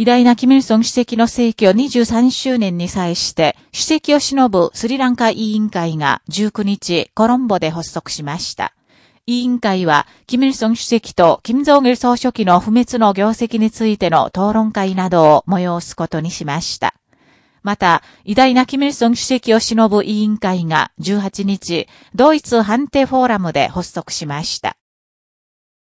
偉大なキム・ルソン主席の逝去23周年に際して、主席を忍ぶスリランカ委員会が19日、コロンボで発足しました。委員会は、キム・ルソン主席とキム・ジョン・イル総書記の不滅の業績についての討論会などを催すことにしました。また、偉大なキム・ルソン主席を忍ぶ委員会が18日、ドイツ判定フォーラムで発足しました。